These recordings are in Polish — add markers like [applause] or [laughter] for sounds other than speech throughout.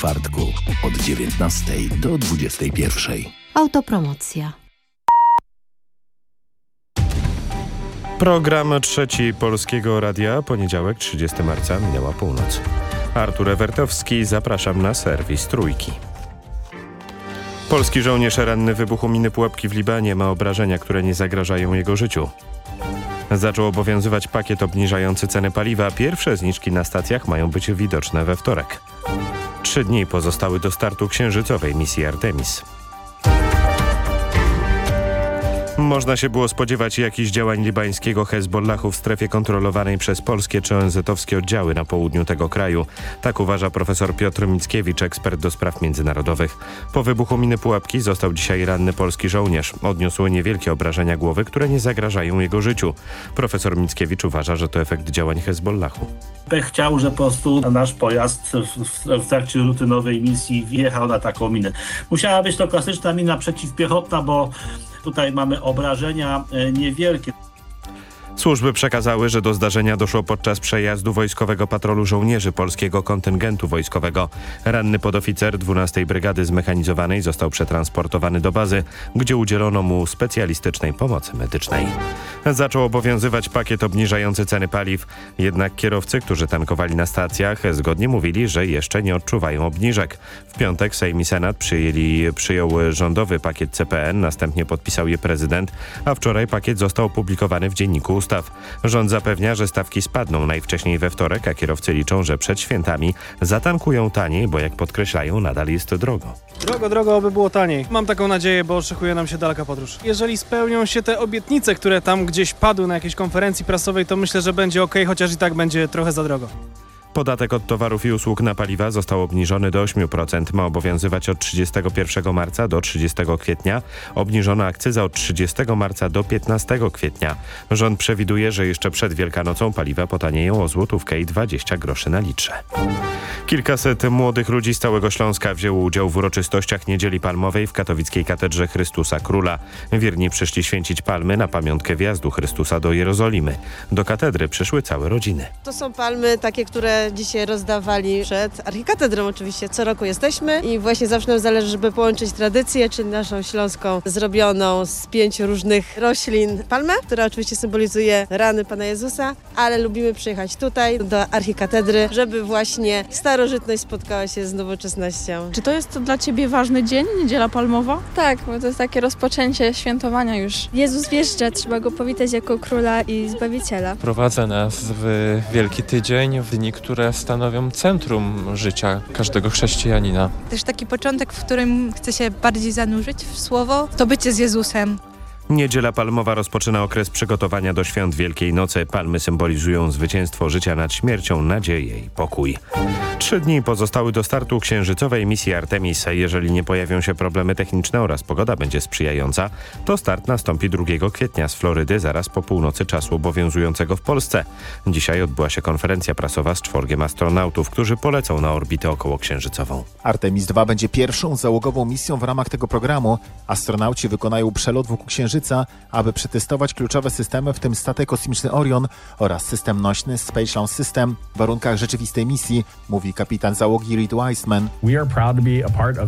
czwartku od 19 do 21. Autopromocja. Program trzeci Polskiego Radia, poniedziałek 30 marca, minęła północ. Artur Ewertowski, zapraszam na serwis Trójki. Polski żołnierz ranny wybuchu miny Pułapki w Libanie ma obrażenia, które nie zagrażają jego życiu. Zaczął obowiązywać pakiet obniżający ceny paliwa. Pierwsze zniżki na stacjach mają być widoczne we wtorek. Trzy dni pozostały do startu księżycowej misji Artemis. Można się było spodziewać jakichś działań libańskiego Hezbollahu w strefie kontrolowanej przez polskie czy ONZ-owskie oddziały na południu tego kraju. Tak uważa profesor Piotr Mickiewicz, ekspert do spraw międzynarodowych. Po wybuchu miny Pułapki został dzisiaj ranny polski żołnierz. Odniósł niewielkie obrażenia głowy, które nie zagrażają jego życiu. Profesor Mickiewicz uważa, że to efekt działań Hezbollahu. Chciał, że po prostu nasz pojazd w, w, w trakcie rutynowej misji wjechał na taką minę. Musiała być to klasyczna mina przeciwpiechotna, bo tutaj mamy obrażenia e, niewielkie. Służby przekazały, że do zdarzenia doszło podczas przejazdu wojskowego patrolu żołnierzy polskiego kontyngentu wojskowego. Ranny podoficer 12 Brygady Zmechanizowanej został przetransportowany do bazy, gdzie udzielono mu specjalistycznej pomocy medycznej. Zaczął obowiązywać pakiet obniżający ceny paliw, jednak kierowcy, którzy tankowali na stacjach, zgodnie mówili, że jeszcze nie odczuwają obniżek. W piątek Sejm i Senat przyjęli, przyjął rządowy pakiet CPN, następnie podpisał je prezydent, a wczoraj pakiet został opublikowany w Dzienniku Ustaw. Rząd zapewnia, że stawki spadną najwcześniej we wtorek, a kierowcy liczą, że przed świętami zatankują taniej, bo jak podkreślają, nadal jest drogo. Drogo, drogo, aby było taniej. Mam taką nadzieję, bo oczekuje nam się daleka podróż. Jeżeli spełnią się te obietnice, które tam gdzieś padły na jakiejś konferencji prasowej, to myślę, że będzie ok, chociaż i tak będzie trochę za drogo. Podatek od towarów i usług na paliwa został obniżony do 8%. Ma obowiązywać od 31 marca do 30 kwietnia. Obniżono akcyzę od 30 marca do 15 kwietnia. Rząd przewiduje, że jeszcze przed Wielkanocą paliwa potanieją o złotówkę i 20 groszy na litrze. Kilkaset młodych ludzi z całego Śląska wzięło udział w uroczystościach Niedzieli Palmowej w katowickiej katedrze Chrystusa Króla. Wierni przyszli święcić palmy na pamiątkę wjazdu Chrystusa do Jerozolimy. Do katedry przyszły całe rodziny. To są palmy takie, które dzisiaj rozdawali przed archikatedrą oczywiście. Co roku jesteśmy i właśnie zawsze nam zależy, żeby połączyć tradycję, czyli naszą śląską zrobioną z pięciu różnych roślin palmę, która oczywiście symbolizuje rany Pana Jezusa, ale lubimy przyjechać tutaj do archikatedry, żeby właśnie starożytność spotkała się z nowoczesnością. Czy to jest dla Ciebie ważny dzień, Niedziela Palmowa? Tak, bo to jest takie rozpoczęcie świętowania już. Jezus wjeżdża, trzeba go powitać jako króla i zbawiciela. Prowadza nas w Wielki Tydzień, w dni, które stanowią centrum życia każdego chrześcijanina. Też taki początek, w którym chce się bardziej zanurzyć w słowo, to bycie z Jezusem. Niedziela Palmowa rozpoczyna okres przygotowania do świąt Wielkiej Nocy. Palmy symbolizują zwycięstwo życia nad śmiercią, nadzieję i pokój. Trzy dni pozostały do startu księżycowej misji Artemis. Jeżeli nie pojawią się problemy techniczne oraz pogoda będzie sprzyjająca, to start nastąpi 2 kwietnia z Florydy, zaraz po północy czasu obowiązującego w Polsce. Dzisiaj odbyła się konferencja prasowa z czworgiem astronautów, którzy polecą na orbitę okołoksiężycową. Artemis II będzie pierwszą załogową misją w ramach tego programu. Astronauci wykonają przelot wokół Księżyca aby przetestować kluczowe systemy, w tym statek kosmiczny Orion oraz system nośny Space Launch System w warunkach rzeczywistej misji, mówi kapitan załogi Reed Wiseman.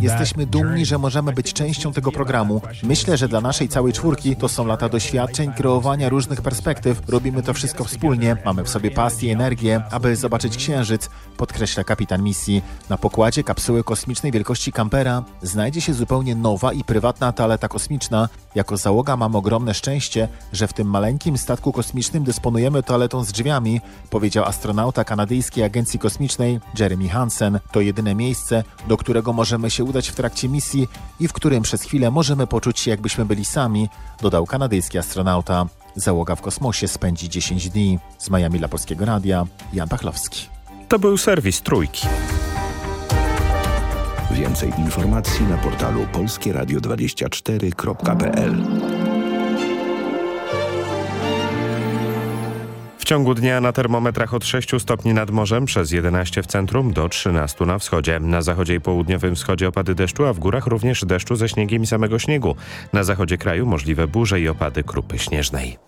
Jesteśmy dumni, że możemy być częścią tego programu. Myślę, że dla naszej całej czwórki to są lata doświadczeń, kreowania różnych perspektyw. Robimy to wszystko wspólnie, mamy w sobie pasję i energię, aby zobaczyć Księżyc, podkreśla kapitan misji. Na pokładzie kapsuły kosmicznej wielkości kampera znajdzie się zupełnie nowa i prywatna toaleta kosmiczna. Jako załoga mam ogromne szczęście, że w tym maleńkim statku kosmicznym dysponujemy toaletą z drzwiami, powiedział astronauta kanadyjskiej agencji kosmicznej Jeremy Hansen. To jedyne miejsce, do którego możemy się udać w trakcie misji i w którym przez chwilę możemy poczuć się jakbyśmy byli sami, dodał kanadyjski astronauta. Załoga w kosmosie spędzi 10 dni. Z Miami dla Polskiego Radia, Jan Pachlowski. To był serwis Trójki. Więcej informacji na portalu polskieradio24.pl W ciągu dnia na termometrach od 6 stopni nad morzem, przez 11 w centrum do 13 na wschodzie. Na zachodzie i południowym wschodzie opady deszczu, a w górach również deszczu ze śniegiem i samego śniegu. Na zachodzie kraju możliwe burze i opady krupy śnieżnej.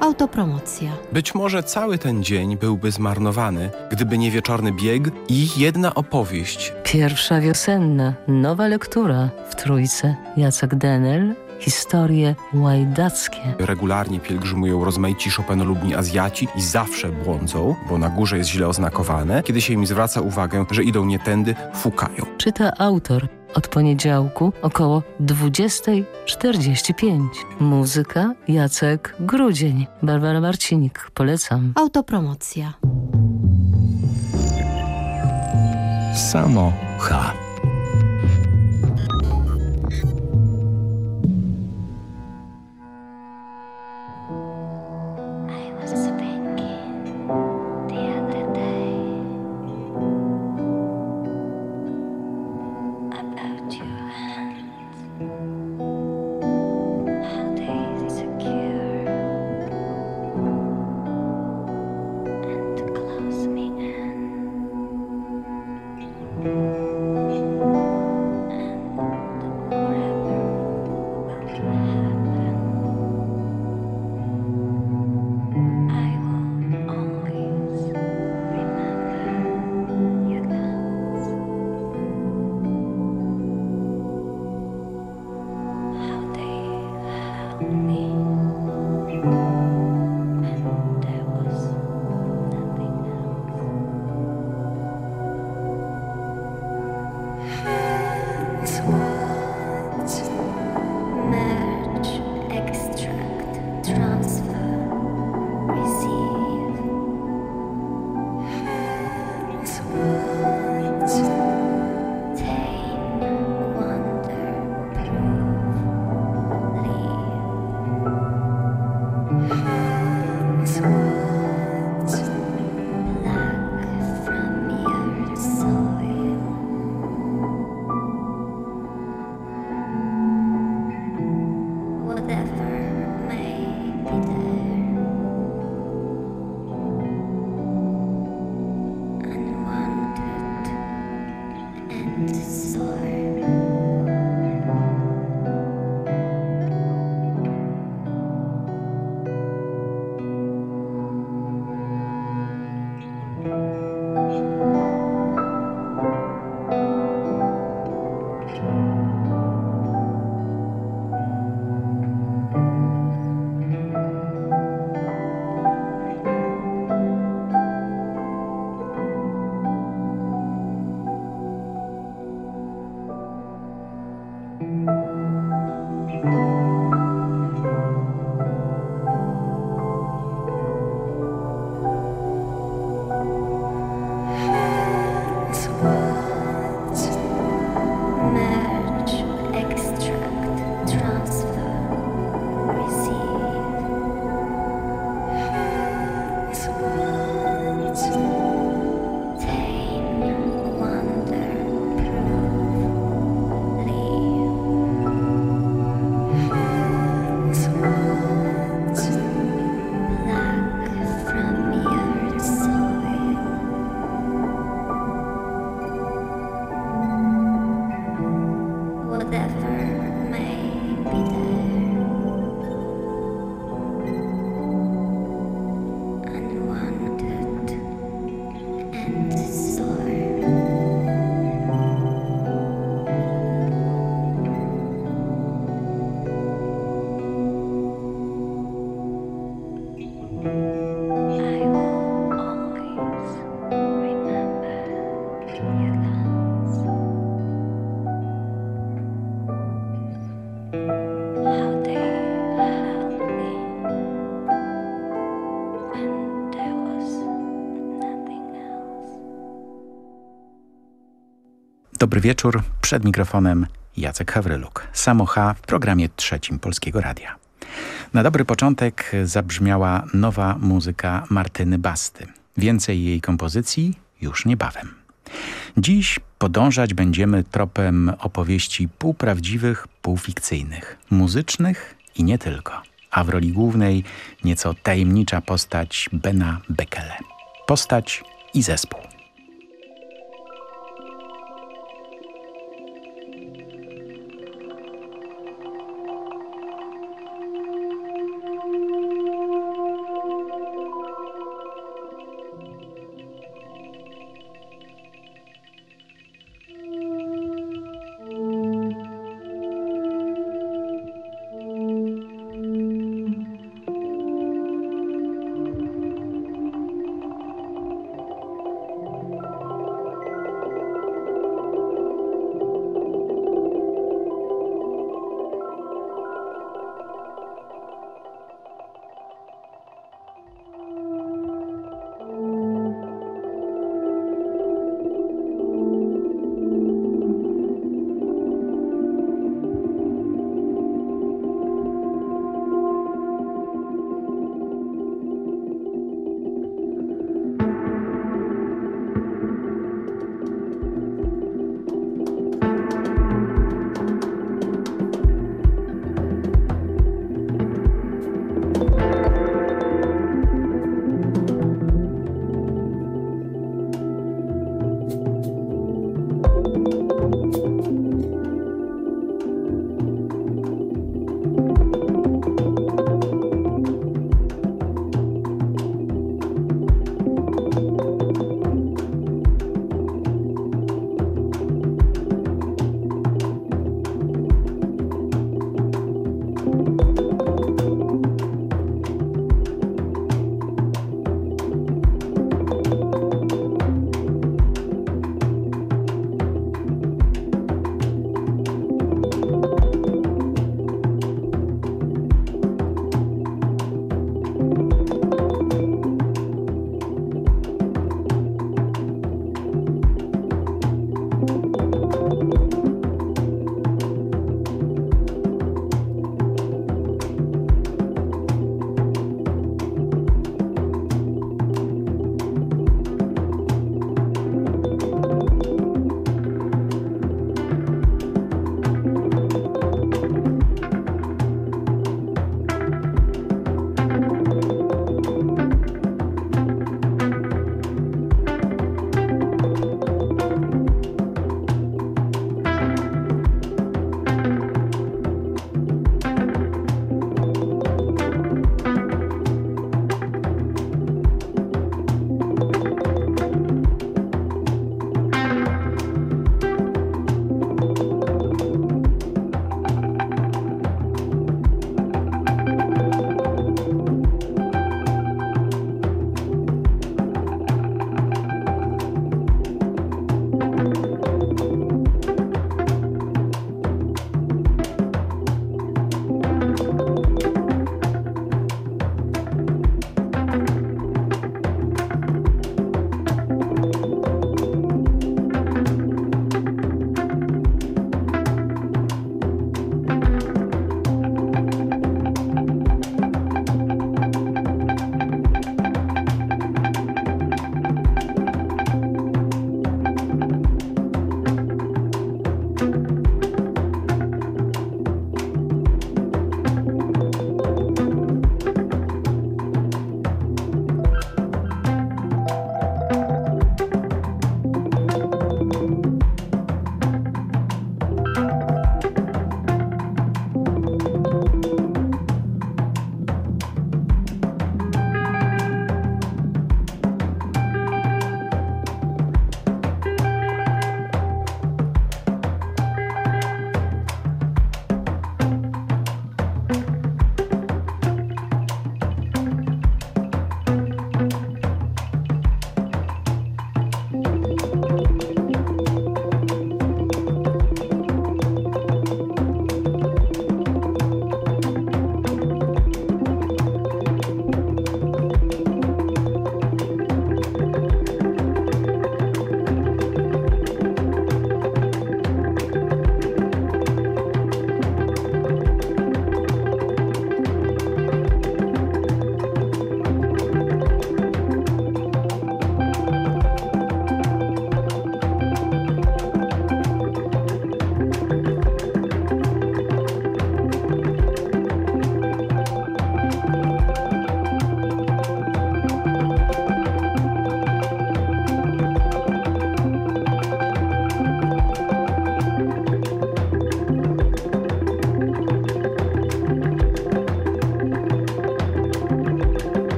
Autopromocja. Być może cały ten dzień byłby zmarnowany, gdyby nie wieczorny bieg i jedna opowieść. Pierwsza wiosenna, nowa lektura w Trójce. Jacek Denel, historie łajdackie. Regularnie pielgrzymują rozmaici Chopinolubni Azjaci i zawsze błądzą, bo na górze jest źle oznakowane. Kiedy się im zwraca uwagę, że idą nie tędy, fukają. Czyta autor od poniedziałku około 20.45. Muzyka Jacek Grudzień. Barbara Marcinik. Polecam. Autopromocja. Samo H. Dobry wieczór. Przed mikrofonem Jacek Hawryluk. Samocha w programie trzecim Polskiego Radia. Na dobry początek zabrzmiała nowa muzyka Martyny Basty. Więcej jej kompozycji już niebawem. Dziś podążać będziemy tropem opowieści półprawdziwych, półfikcyjnych, muzycznych i nie tylko. A w roli głównej nieco tajemnicza postać Bena Bekele. Postać i zespół.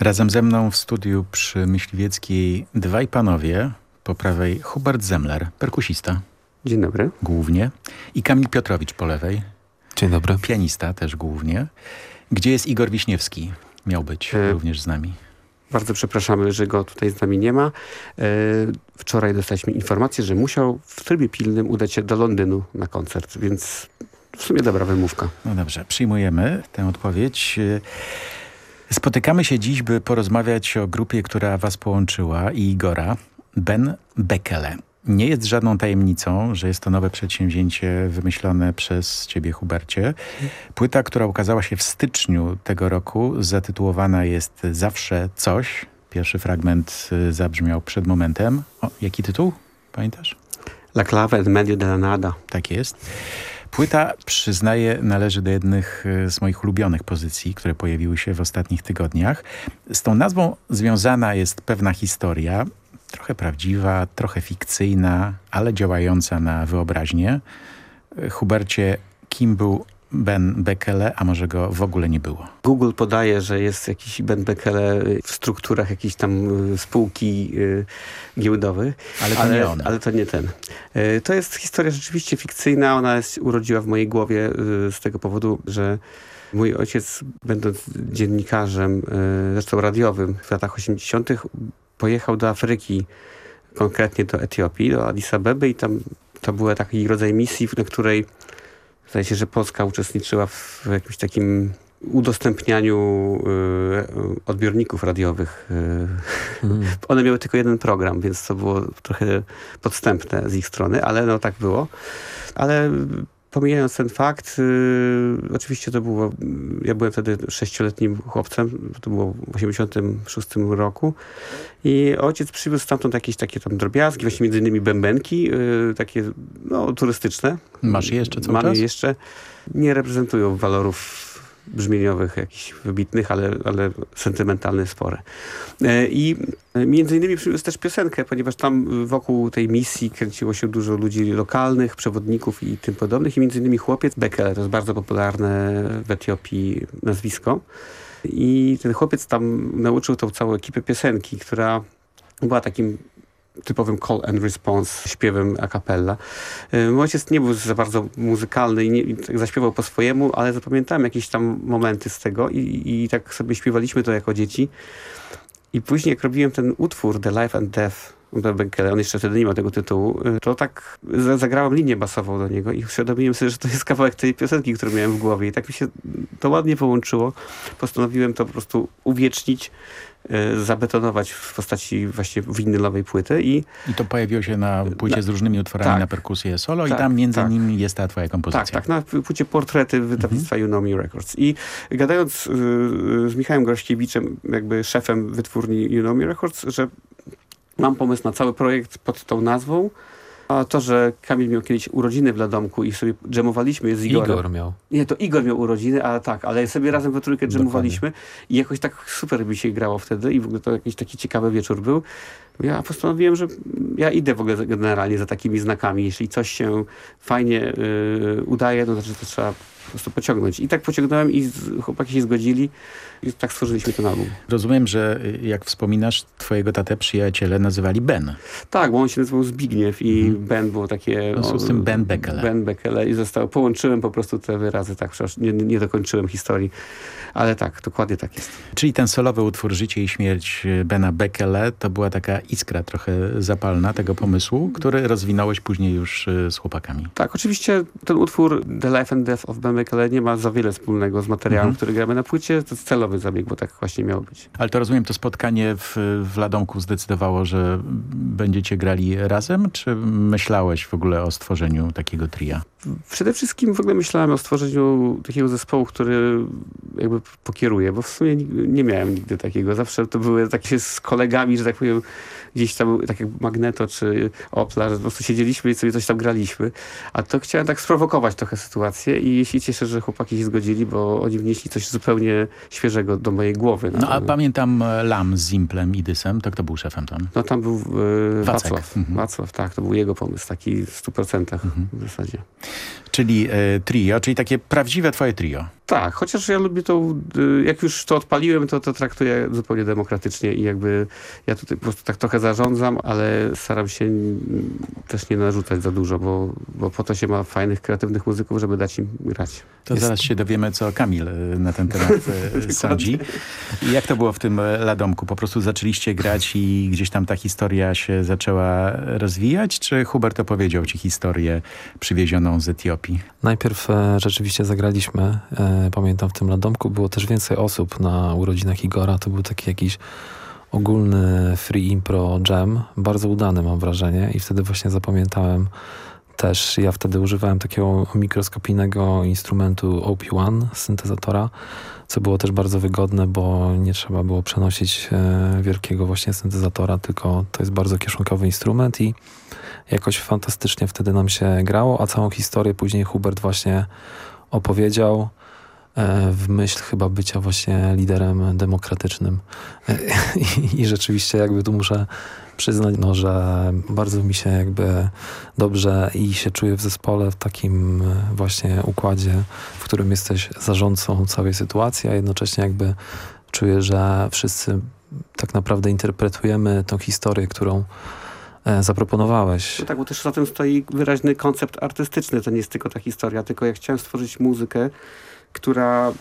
Razem ze mną w studiu przy Myśliwieckiej dwaj panowie. Po prawej Hubert Zemler, perkusista. Dzień dobry. Głównie. I Kamil Piotrowicz po lewej. Dzień dobry. Pianista też głównie. Gdzie jest Igor Wiśniewski? Miał być e... również z nami. Bardzo przepraszamy, że go tutaj z nami nie ma. E... Wczoraj dostaliśmy informację, że musiał w trybie pilnym udać się do Londynu na koncert, więc w sumie dobra wymówka. No dobrze, przyjmujemy tę odpowiedź. Spotykamy się dziś, by porozmawiać o grupie, która was połączyła i Igora, Ben Bekele. Nie jest żadną tajemnicą, że jest to nowe przedsięwzięcie wymyślone przez ciebie, Hubercie. Płyta, która ukazała się w styczniu tego roku, zatytułowana jest Zawsze Coś. Pierwszy fragment y, zabrzmiał przed momentem. O, jaki tytuł? Pamiętasz? La clave en medio de la nada. Tak jest. Płyta, przyznaję, należy do jednych y, z moich ulubionych pozycji, które pojawiły się w ostatnich tygodniach. Z tą nazwą związana jest pewna historia, trochę prawdziwa, trochę fikcyjna, ale działająca na wyobraźnię. Hubercie, kim był Ben Bekele, a może go w ogóle nie było? Google podaje, że jest jakiś Ben Bekele w strukturach jakiejś tam y, spółki y, giełdowej. Ale to ale, nie on. Ale to nie ten. Y, to jest historia rzeczywiście fikcyjna. Ona jest, urodziła w mojej głowie z tego powodu, że mój ojciec, będąc dziennikarzem, zresztą radiowym w latach 80., pojechał do Afryki, konkretnie do Etiopii, do Addis Abeby i tam to była taki rodzaj misji, na której zdaje się, że Polska uczestniczyła w jakimś takim udostępnianiu y, odbiorników radiowych. Mm. [laughs] One miały tylko jeden program, więc to było trochę podstępne z ich strony, ale no tak było. Ale Pomijając ten fakt, yy, oczywiście to było, ja byłem wtedy sześcioletnim chłopcem, to było w 86 roku i ojciec przywiózł stamtąd jakieś takie tam drobiazgi, właśnie między innymi bębenki, yy, takie no, turystyczne. Masz jeszcze co Mam czas? jeszcze. Nie reprezentują walorów brzmieniowych jakichś wybitnych, ale, ale sentymentalne spore. E, I między innymi przyniósł też piosenkę, ponieważ tam wokół tej misji kręciło się dużo ludzi lokalnych, przewodników i tym podobnych i między innymi chłopiec Bekele, to jest bardzo popularne w Etiopii nazwisko. I ten chłopiec tam nauczył tą całą ekipę piosenki, która była takim typowym call and response śpiewem a cappella. Y, mój ojciec nie był za bardzo muzykalny i, nie, i tak zaśpiewał po swojemu, ale zapamiętałem jakieś tam momenty z tego i, i tak sobie śpiewaliśmy to jako dzieci. I później jak robiłem ten utwór The Life and Death Benkele, on jeszcze wtedy nie ma tego tytułu, y, to tak zagrałem linię basową do niego i uświadomiłem sobie, że to jest kawałek tej piosenki, którą miałem w głowie i tak mi się to ładnie połączyło. Postanowiłem to po prostu uwiecznić Y, zabetonować w postaci właśnie winylowej płyty. I, I to pojawiło się na płycie na, z różnymi utworami tak, na perkusję solo tak, i tam między tak. innymi jest ta twoja kompozycja. Tak, tak, na płycie portrety wydawnictwa mhm. You Know Me Records. I gadając y, z Michałem Grościewiczem, jakby szefem wytwórni You Know Me Records, że mam pomysł na cały projekt pod tą nazwą, a to, że Kamil miał kiedyś urodziny w Ladomku i sobie dżemowaliśmy z Igorem. Igor miał. Nie, to Igor miał urodziny, a tak, ale sobie razem we trójkę dżemowaliśmy i jakoś tak super mi się grało wtedy i w ogóle to jakiś taki ciekawy wieczór był. Ja postanowiłem, że ja idę w ogóle generalnie za takimi znakami. Jeśli coś się fajnie yy, udaje, no to znaczy to trzeba po prostu pociągnąć. I tak pociągnąłem i chłopaki się zgodzili i tak stworzyliśmy ten album. Rozumiem, że y, jak wspominasz, twojego tatę przyjaciele nazywali Ben. Tak, bo on się nazywał Zbigniew i mhm. Ben było takie... W związku z tym Ben Bekele. Ben Bekele i zostało, połączyłem po prostu te wyrazy, tak, przecież nie, nie dokończyłem historii. Ale tak, dokładnie tak jest. Czyli ten solowy utwór Życie i śmierć y, Bena Bekele to była taka iskra trochę zapalna tego pomysłu, który rozwinąłeś później już y, z chłopakami. Tak, oczywiście ten utwór The Life and Death of Ben Bekele nie ma za wiele wspólnego z materiałem, mhm. który gramy na płycie. To jest celowy zabieg, bo tak właśnie miało być. Ale to rozumiem, to spotkanie w, w Ladomku zdecydowało, że będziecie grali razem, czy myślałeś w ogóle o stworzeniu takiego tria? Przede wszystkim w ogóle myślałem o stworzeniu takiego zespołu, który jakby pokieruje, bo w sumie nie miałem nigdy takiego. Zawsze to były takie z kolegami, że tak powiem, gdzieś tam, tak jak Magneto czy Opla, że po prostu siedzieliśmy i sobie coś tam graliśmy. A to chciałem tak sprowokować trochę sytuację i się cieszę, że chłopaki się zgodzili, bo oni wnieśli coś zupełnie świeżego do mojej głowy. No a pamiętam e, Lam z Zimplem i Dysem, to kto był szefem tam? No tam był e, Wacław. Mhm. Wacław, tak, to był jego pomysł, taki w stu procentach mhm. w zasadzie. Czyli e, trio, czyli takie prawdziwe twoje trio. Tak, chociaż ja lubię to, y, jak już to odpaliłem, to to traktuję zupełnie demokratycznie i jakby ja tutaj po prostu tak trochę zarządzam, ale staram się też nie narzucać za dużo, bo, bo po to się ma fajnych, kreatywnych muzyków, żeby dać im grać. To Jest... zaraz się dowiemy, co Kamil y, na ten temat [laughs] sądzi. I jak to było w tym Ladomku? Po prostu zaczęliście grać i gdzieś tam ta historia się zaczęła rozwijać, czy Hubert opowiedział ci historię przywiezioną z Etiopii? Najpierw e, rzeczywiście zagraliśmy e, pamiętam w tym Ladomku było też więcej osób na urodzinach Igora. To był taki jakiś ogólny free impro jam, bardzo udany mam wrażenie. I wtedy właśnie zapamiętałem też, ja wtedy używałem takiego mikroskopijnego instrumentu OP1 syntezatora, co było też bardzo wygodne, bo nie trzeba było przenosić e, wielkiego właśnie syntezatora, tylko to jest bardzo kieszonkowy instrument i jakoś fantastycznie wtedy nam się grało, a całą historię później Hubert właśnie opowiedział. E, w myśl chyba bycia właśnie liderem demokratycznym. E, [laughs] I, rzeczywiście jakby tu muszę przyznać, no, że bardzo mi się jakby dobrze i się czuję w zespole w takim e, właśnie układzie, w którym jesteś zarządcą całej sytuacji, a jednocześnie jakby czuję, że wszyscy tak naprawdę interpretujemy tą historię, którą zaproponowałeś. No tak, bo też za tym stoi wyraźny koncept artystyczny. To nie jest tylko ta historia, tylko ja chciałem stworzyć muzykę, która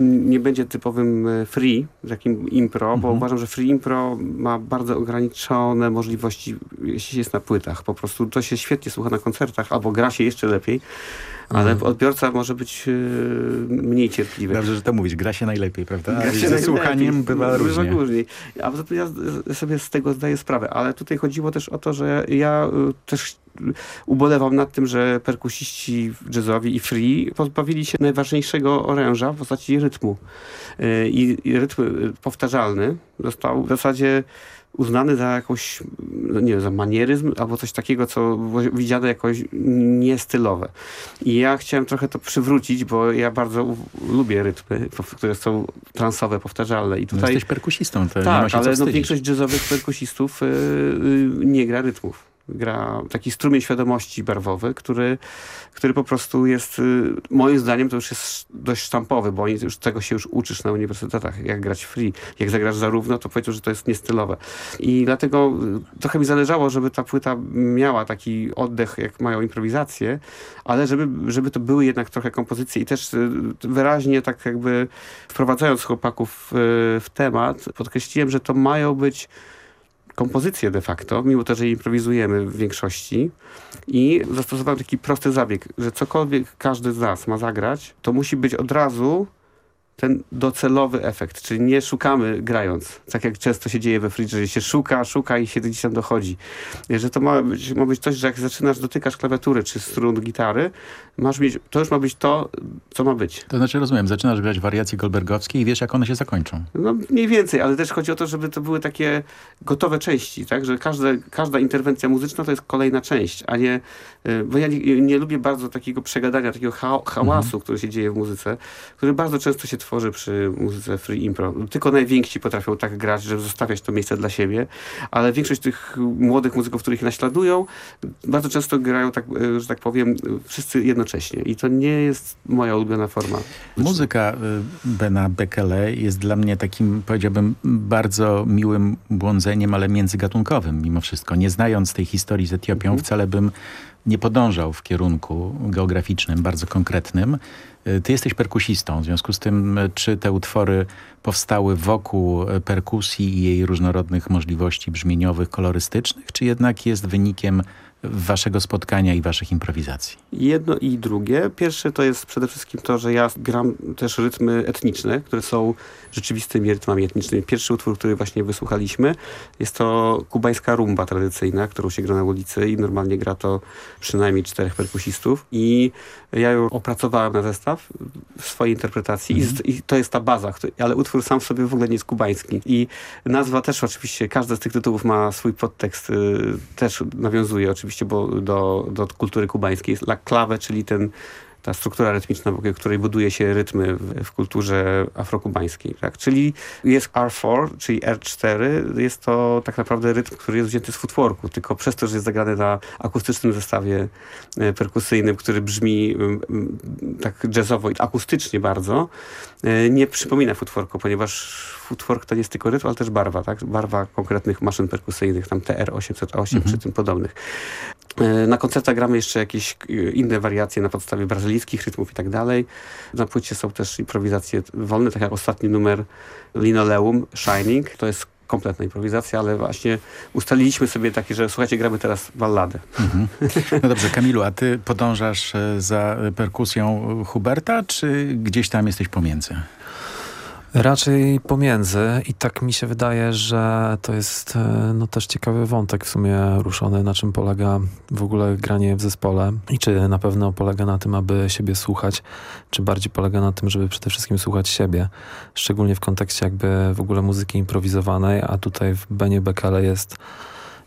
nie będzie typowym e, free, takim impro, bo mhm. uważam, że free impro ma bardzo ograniczone możliwości, jeśli jest na płytach. Po prostu to się świetnie słucha na koncertach, albo gra się jeszcze lepiej, ale mhm. odbiorca może być yy, mniej cierpliwy. Dobrze, że to mówić. Gra się najlepiej, prawda? Gra się Ze słuchaniem bywa różnie. Bywa różnie. A poza tym ja sobie z tego zdaję sprawę, ale tutaj chodziło też o to, że ja y, też ubolewam nad tym, że perkusiści jazzowi i free pozbawili się najważniejszego oręża w postaci rytmu. Y, I, rytm powtarzalny został w zasadzie uznany za jakąś, no nie wiem, za manieryzm albo coś takiego, co widziane jakoś niestylowe. I ja chciałem trochę to przywrócić, bo ja bardzo lubię rytmy, które są transowe, powtarzalne. I tutaj... No jesteś perkusistą, to tak, nie ma się ale no, większość jazzowych perkusistów yy, yy, nie gra rytmów gra taki strumień świadomości barwowy, który, który po prostu jest, y, moim zdaniem to już jest dość sztampowy, bo już tego się już uczysz na uniwersytetach, jak grać free. Jak zagrasz zarówno, to powiedzą, że to jest niestylowe. I dlatego y, trochę mi zależało, żeby ta płyta miała taki oddech, jak mają improwizacje, ale żeby, żeby to były jednak trochę kompozycje i też y, wyraźnie tak jakby wprowadzając chłopaków w temat, podkreśliłem, że to mają być kompozycję de facto, mimo to, że improwizujemy w większości i zastosowałem taki prosty zabieg, że cokolwiek każdy z nas ma zagrać, to musi być od razu ten docelowy efekt, czyli nie szukamy grając, tak jak często się dzieje we Fridge, że się szuka, szuka i się gdzieś tam dochodzi. Że to ma być, ma być coś, że jak zaczynasz, dotykasz klawiatury czy strun gitary, masz mieć, to już ma być to, co ma być. To znaczy rozumiem, zaczynasz grać wariacje Goldbergowskie i wiesz, jak one się zakończą. No mniej więcej, ale też chodzi o to, żeby to były takie gotowe części, tak, że każda, każda interwencja muzyczna to jest kolejna część, a nie, y, bo ja nie, nie lubię bardzo takiego przegadania, takiego ha hałasu, mhm. który się dzieje w muzyce, który bardzo często się tworzy przy muzyce free impro. Tylko najwięksi potrafią tak grać, żeby zostawiać to miejsce dla siebie, ale większość tych młodych muzyków, których naśladują, bardzo często grają, tak, e, że tak powiem, wszyscy jednocześnie. I to nie jest moja ulubiona forma. Muzyka e, Bena Bekele jest dla mnie takim, powiedziałbym, bardzo miłym błądzeniem, ale międzygatunkowym mimo wszystko. Nie znając tej historii z Etiopią, mhm. wcale bym nie podążał w kierunku geograficznym, bardzo konkretnym. Y, ty jesteś perkusistą, w związku z tym y, czy te utwory powstały wokół y, perkusji i jej różnorodnych możliwości brzmieniowych, kolorystycznych, czy jednak jest wynikiem waszego spotkania i waszych improwizacji? Jedno i drugie. Pierwsze to jest przede wszystkim to, że ja gram też rytmy etniczne, które są rzeczywistymi rytmami etnicznymi. Pierwszy utwór, który właśnie wysłuchaliśmy, jest to kubańska rumba tradycyjna, którą się gra na ulicy i normalnie gra to przynajmniej czterech perkusistów. I ja ją opracowałem na zestaw w swojej interpretacji mm -hmm. I, to jest ta baza, ale utwór sam w sobie w ogóle nie jest kubański. I nazwa też oczywiście, każdy z tych tytułów ma swój podtekst, y, też nawiązuje oczywiście bo do, do kultury kubańskiej. Jest la clave, czyli ten ta struktura rytmiczna, wokół której buduje się rytmy w, w kulturze afrokubańskiej. Tak? Czyli jest R4, czyli R4, jest to tak naprawdę rytm, który jest wzięty z footworku, tylko przez to, że jest zagrany na akustycznym zestawie e, perkusyjnym, który brzmi tak jazzowo i akustycznie bardzo, e, nie przypomina footworku, ponieważ footwork to nie jest tylko rytm, ale też barwa, tak? barwa konkretnych maszyn perkusyjnych, tam TR-808 mhm. czy tym podobnych. E, na koncertach gramy jeszcze jakieś inne wariacje na podstawie brazylijskich rytmów i tak dalej. Na płycie są też improwizacje wolne, tak jak ostatni numer Linoleum, Shining. To jest kompletna improwizacja, ale właśnie ustaliliśmy sobie takie, że słuchajcie, gramy teraz balladę. Mhm. [laughs] No dobrze, Kamilu, a ty podążasz e, za perkusją Huberta, czy gdzieś tam jesteś pomiędzy? Raczej pomiędzy i tak mi się wydaje, że to jest e, no, też ciekawy wątek w sumie ruszony, na czym polega w ogóle granie w zespole i czy na pewno polega na tym, aby siebie słuchać, czy bardziej polega na tym, żeby przede wszystkim słuchać siebie, szczególnie w kontekście jakby w ogóle muzyki improwizowanej, a tutaj w Benie Bekele jest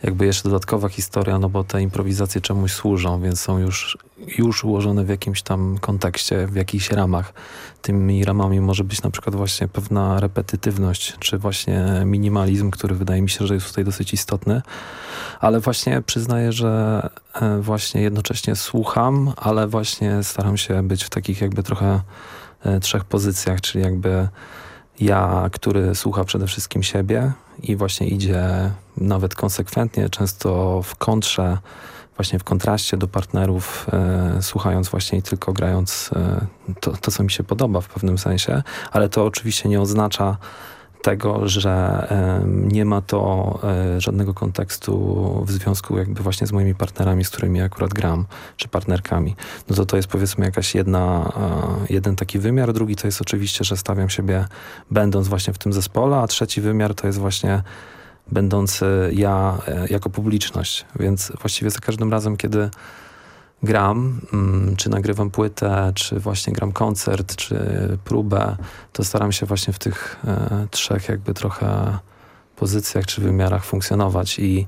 jakby jeszcze dodatkowa historia, no bo te improwizacje czemuś służą, więc są już, już ułożone w jakimś tam kontekście, w jakichś ramach. Tymi ramami może być na przykład właśnie pewna repetytywność, czy właśnie minimalizm, który wydaje mi się, że jest tutaj dosyć istotny. Ale właśnie przyznaję, że e, właśnie jednocześnie słucham, ale właśnie staram się być w takich jakby trochę e, trzech pozycjach, czyli jakby ja, który słucha przede wszystkim siebie i właśnie idzie nawet konsekwentnie, często w kontrze, właśnie w kontraście do partnerów, e, słuchając właśnie i tylko grając e, to, to, co mi się podoba w pewnym sensie, ale to oczywiście nie oznacza tego, że nie ma to e, żadnego kontekstu w związku jakby właśnie z moimi partnerami, z którymi akurat gram, czy partnerkami. No to to jest powiedzmy jakaś jedna, e, jeden taki wymiar, drugi to jest oczywiście, że stawiam siebie będąc właśnie w tym zespole, a trzeci wymiar to jest właśnie będący ja e, jako publiczność. Więc właściwie za każdym razem, kiedy gram, mm, czy nagrywam płytę, czy właśnie gram koncert, czy próbę, to staram się właśnie w tych e, trzech jakby trochę pozycjach czy wymiarach funkcjonować i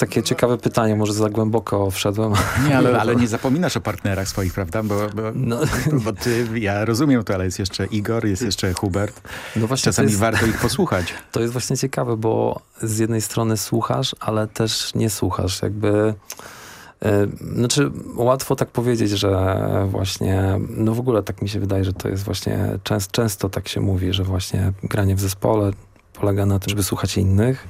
takie ciekawe pytanie, może za głęboko wszedłem. Nie, ale, ale [laughs] nie zapominasz o partnerach swoich, prawda? Bo, bo, no. bo ty, ja rozumiem to, ale jest jeszcze Igor, jest jeszcze Hubert. No właśnie Czasami jest, warto ich posłuchać. [laughs] To jest właśnie ciekawe, bo z jednej strony słuchasz, ale też nie słuchasz. Jakby znaczy, łatwo tak powiedzieć, że właśnie, no w ogóle tak mi się wydaje, że to jest właśnie, częst, często tak się mówi, że właśnie granie w zespole polega na tym, żeby słuchać innych,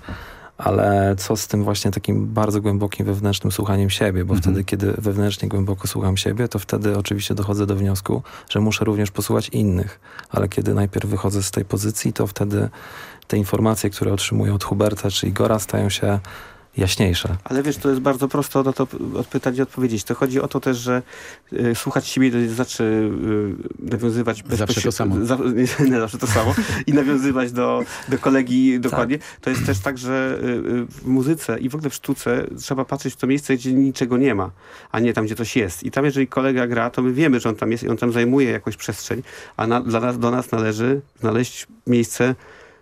ale co z tym właśnie takim bardzo głębokim wewnętrznym słuchaniem siebie, bo mhm. wtedy, kiedy wewnętrznie głęboko słucham siebie, to wtedy oczywiście dochodzę do wniosku, że muszę również posłuchać innych, ale kiedy najpierw wychodzę z tej pozycji, to wtedy te informacje, które otrzymuję od Huberta czy Igora stają się jaśniejsze. Ale wiesz, to jest bardzo prosto na to pytanie i odpowiedzieć. To chodzi o to też, że y, słuchać siebie to znaczy y, nawiązywać Zawsze to samo. Za, [laughs] nie, nie, zawsze to samo. I nawiązywać do, do kolegi dokładnie. Tak. To jest też tak, że y, w muzyce i w ogóle w sztuce trzeba patrzeć w to miejsce, gdzie niczego nie ma, a nie tam, gdzie coś jest. I tam, jeżeli kolega gra, to my wiemy, że on tam jest i on tam zajmuje jakąś przestrzeń, a na, dla nas, do nas należy znaleźć miejsce,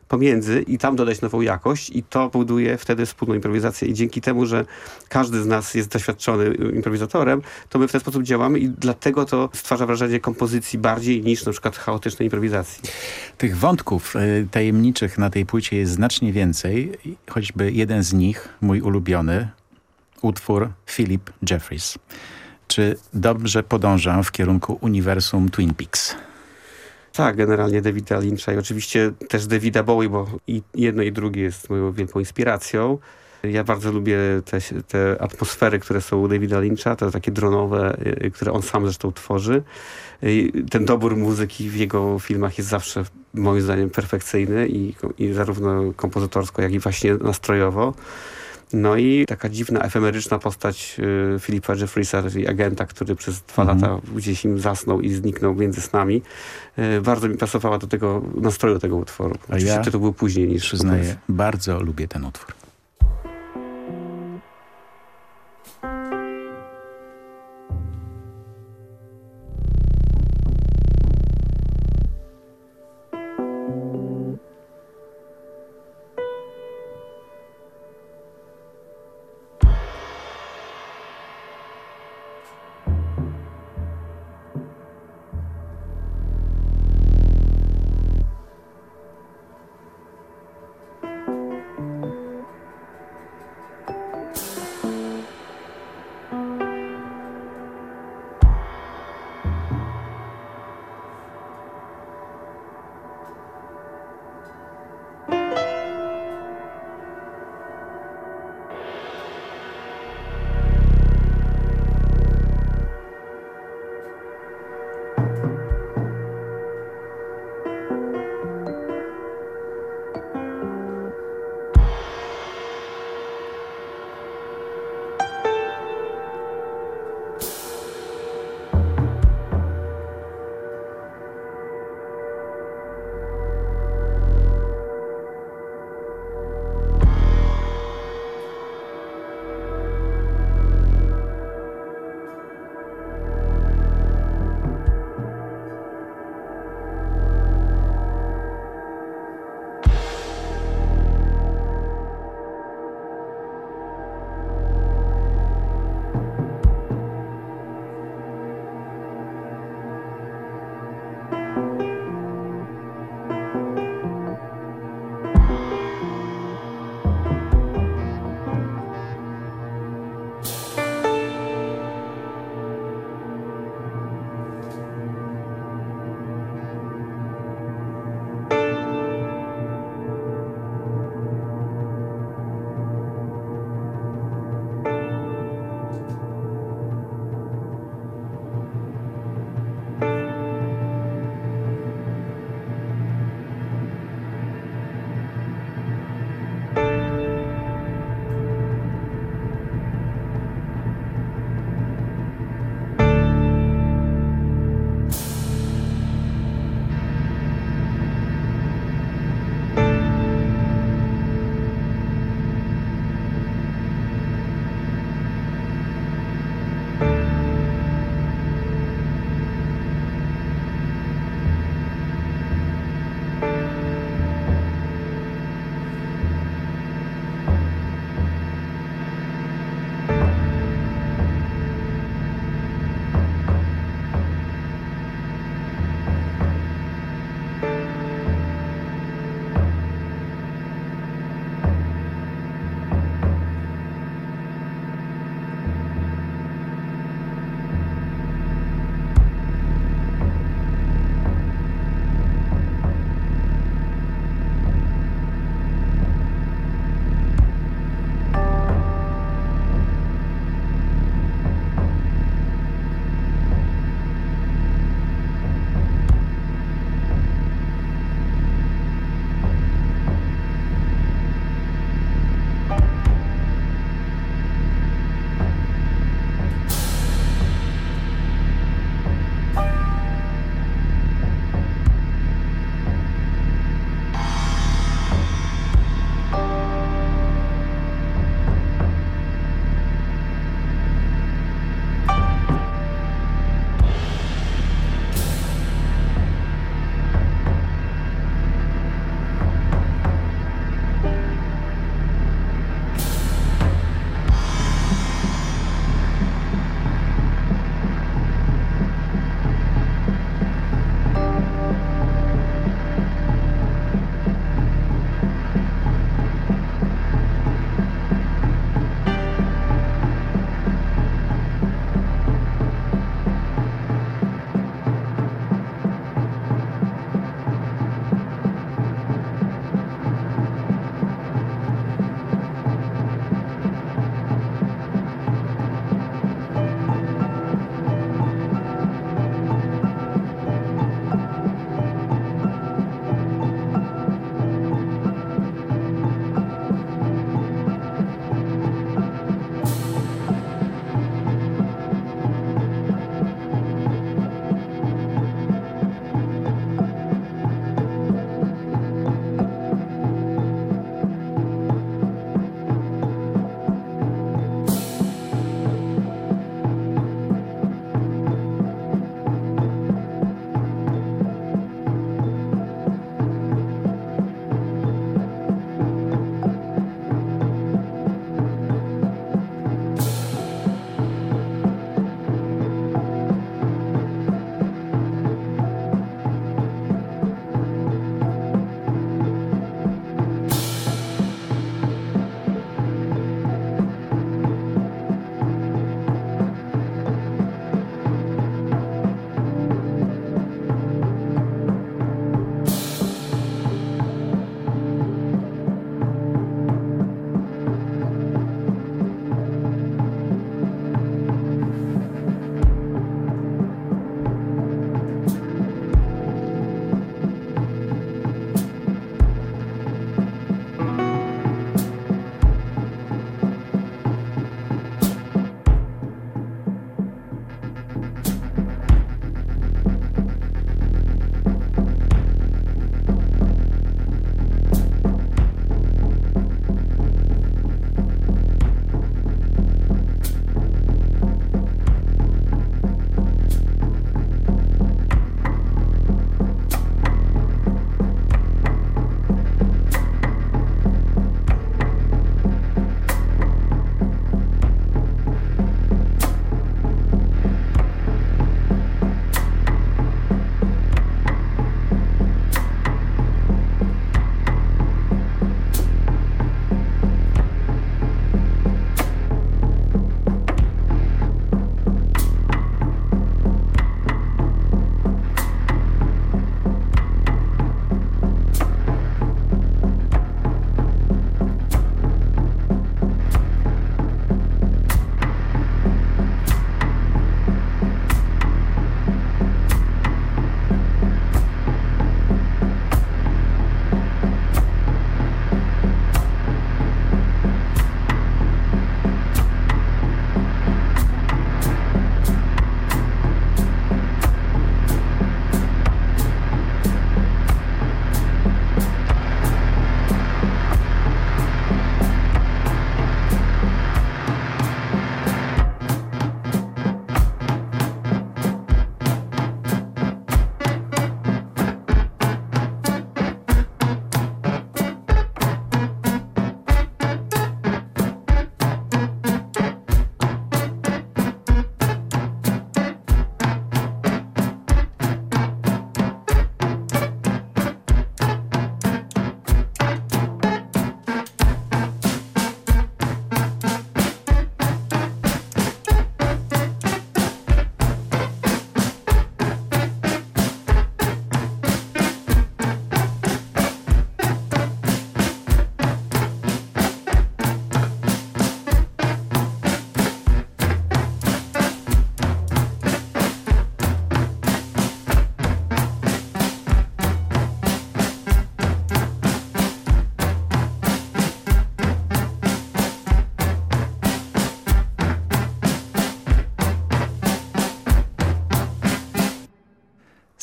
pomiędzy i tam dodać nową jakość i to buduje wtedy wspólną improwizację i dzięki temu, że każdy z nas jest doświadczony improwizatorem, to my w ten sposób działamy i dlatego to stwarza wrażenie kompozycji bardziej niż na przykład chaotycznej improwizacji. Tych wątków y, tajemniczych na tej płycie jest znacznie więcej, choćby jeden z nich, mój ulubiony, utwór Philip Jeffries. Czy dobrze podążam w kierunku uniwersum Twin Peaks? Tak, generalnie Davida Lyncha i oczywiście też Davida Bowie, bo i jedno i drugie jest moją wielką inspiracją. Ja bardzo lubię te, te atmosfery, które są u Davida Lyncha, te takie dronowe, y, które on sam zresztą tworzy. Ten dobór muzyki w jego filmach jest zawsze moim zdaniem perfekcyjny i, i zarówno kompozytorsko, jak i właśnie nastrojowo. No i taka dziwna, efemeryczna postać y, Filipa Jeffreysa, czyli agenta, który przez dwa -hmm. lata gdzieś im zasnął i zniknął między snami. Y, bardzo mi pasowała do tego nastroju tego utworu. Oczywiście ja to był później niż... Przyznaję, bardzo lubię ten utwór.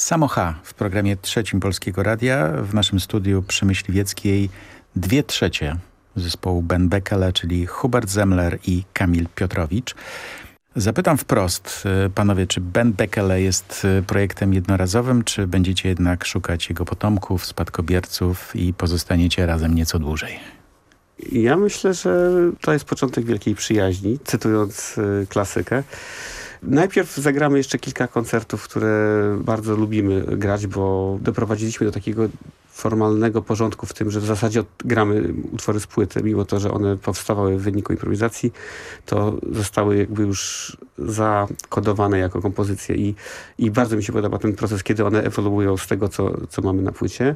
Samocha w programie trzecim Polskiego Radia. W naszym studiu przy Myśliwieckiej dwie trzecie zespołu Ben Bekele, czyli Hubert Zemler i Kamil Piotrowicz. Zapytam wprost, y, panowie, czy Ben Bekele jest y, projektem jednorazowym, czy będziecie jednak szukać jego potomków, spadkobierców i pozostaniecie razem nieco dłużej? Ja myślę, że to jest początek wielkiej przyjaźni, cytując y, klasykę. Najpierw zagramy jeszcze kilka koncertów, które bardzo lubimy grać, bo doprowadziliśmy do takiego formalnego porządku w tym, że w zasadzie gramy utwory z płyty, mimo to, że one powstawały w wyniku improwizacji, to zostały jakby już zakodowane jako kompozycje i, i bardzo mi się podoba ten proces, kiedy one ewoluują z tego, co, co mamy na płycie.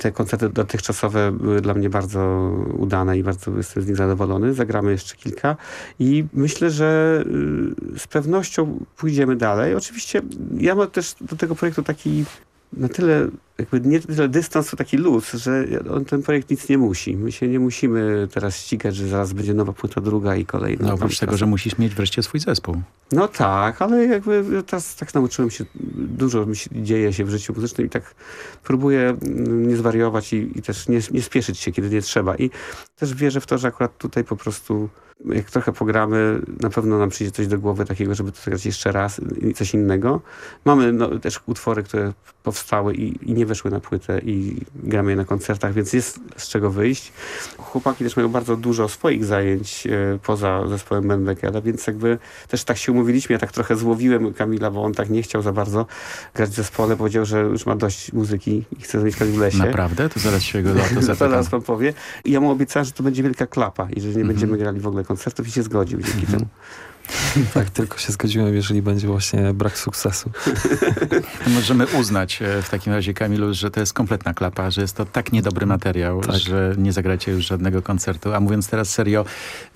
Te koncerty dotychczasowe były dla mnie bardzo udane i bardzo jestem z nich zadowolony. Zagramy jeszcze kilka i myślę, że y, z pewnością pójdziemy dalej. Oczywiście ja mam też do tego projektu taki na tyle jakby nie tyle dystans, to taki luz, że on, ten projekt nic nie musi. My się nie musimy teraz ścigać, że zaraz będzie nowa płyta, druga i kolejna. No oprócz tego, że musisz mieć wreszcie swój zespół. No tak, ale jakby teraz tak nauczyłem się, dużo mi się, dzieje się w życiu muzycznym i tak próbuję mm, nie zwariować i, i też nie, nie spieszyć się, kiedy nie trzeba. I też wierzę w to, że akurat tutaj po prostu jak trochę pogramy, na pewno nam przyjdzie coś do głowy takiego, żeby to zagrać jeszcze raz i coś innego. Mamy no, też utwory, które powstały i, i nie weszły na płytę i gramy je na koncertach, więc jest z czego wyjść. Chłopaki też mają bardzo dużo swoich zajęć e, poza zespołem Bendekela, więc jakby też tak się umówiliśmy. Ja tak trochę złowiłem Kamila, bo on tak nie chciał za bardzo grać w zespole. Powiedział, że już ma dość muzyki i chce mieszkać w lesie. Naprawdę? To zaraz się go to [laughs] zapytam. zaraz pan powie. I ja mu obiecałem, że to będzie wielka klapa i że nie mm -hmm. będziemy grali w ogóle koncertów i się zgodził dzięki mm -hmm. temu. [laughs] tak, tylko się zgodziłem, jeżeli będzie właśnie brak sukcesu. [laughs] Możemy uznać e, w takim razie, Kamilu, że to jest kompletna klapa, że jest to tak niedobry materiał, tak. że nie zagracie już żadnego koncertu. A mówiąc teraz serio,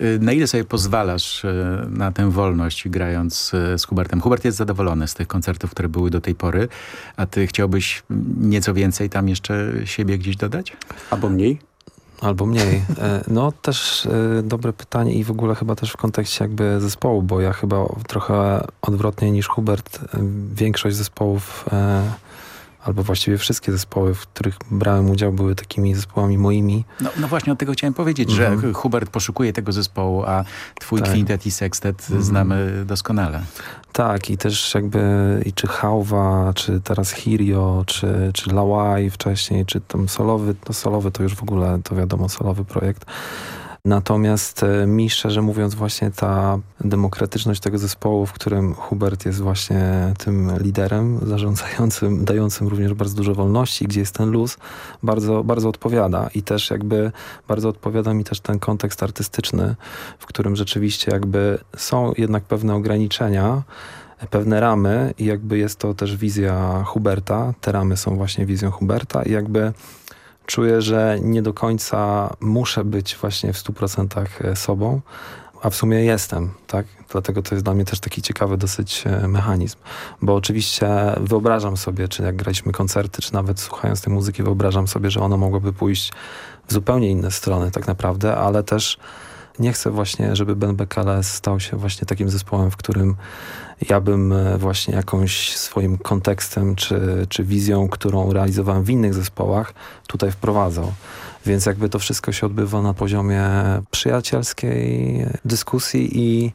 y, na ile sobie pozwalasz y, na tę wolność grając z Hubertem? Hubert jest zadowolony z tych koncertów, które były do tej pory, a ty chciałbyś nieco więcej tam jeszcze siebie gdzieś dodać? Albo mniej? Albo mniej. E, no też e, dobre pytanie i w ogóle chyba też w kontekście jakby zespołu, bo ja chyba trochę odwrotnie niż Hubert e, większość zespołów albo właściwie wszystkie zespoły, w których brałem udział, były takimi zespołami moimi. No, no właśnie, od tego chciałem powiedzieć, mhm. że Hubert poszukuje tego zespołu, a twój tak. kwintet i sextet mhm. znamy doskonale. Tak, i też jakby i czy Hałwa, czy teraz Hirio, czy, czy Lawai wcześniej, czy tam solowy, to solowy to już w ogóle, to wiadomo, solowy projekt Natomiast e, mi szczerze mówiąc właśnie ta demokratyczność tego zespołu, w którym Hubert jest właśnie tym liderem zarządzającym, dającym również bardzo dużo wolności, gdzie jest ten luz, bardzo, bardzo odpowiada. I też jakby bardzo odpowiada mi też ten kontekst artystyczny, w którym rzeczywiście jakby są jednak pewne ograniczenia, pewne ramy i jakby jest to też wizja Huberta, te ramy są właśnie wizją Huberta i jakby czuję, że nie do końca muszę być właśnie w 100% e, sobą, a w sumie jestem, tak? Dlatego to jest dla mnie też taki ciekawy dosyć e, mechanizm, bo oczywiście wyobrażam sobie, czy jak graliśmy koncerty, czy nawet słuchając tej muzyki, wyobrażam sobie, że ono mogłoby pójść w zupełnie inne strony tak naprawdę, ale też nie chcę właśnie, żeby Ben Bekele stał się właśnie takim zespołem, w którym ja bym e, właśnie jakąś swoim kontekstem czy, czy wizją, którą realizowałem w innych zespołach, tutaj wprowadzał. Więc jakby to wszystko się odbywa na poziomie przyjacielskiej dyskusji i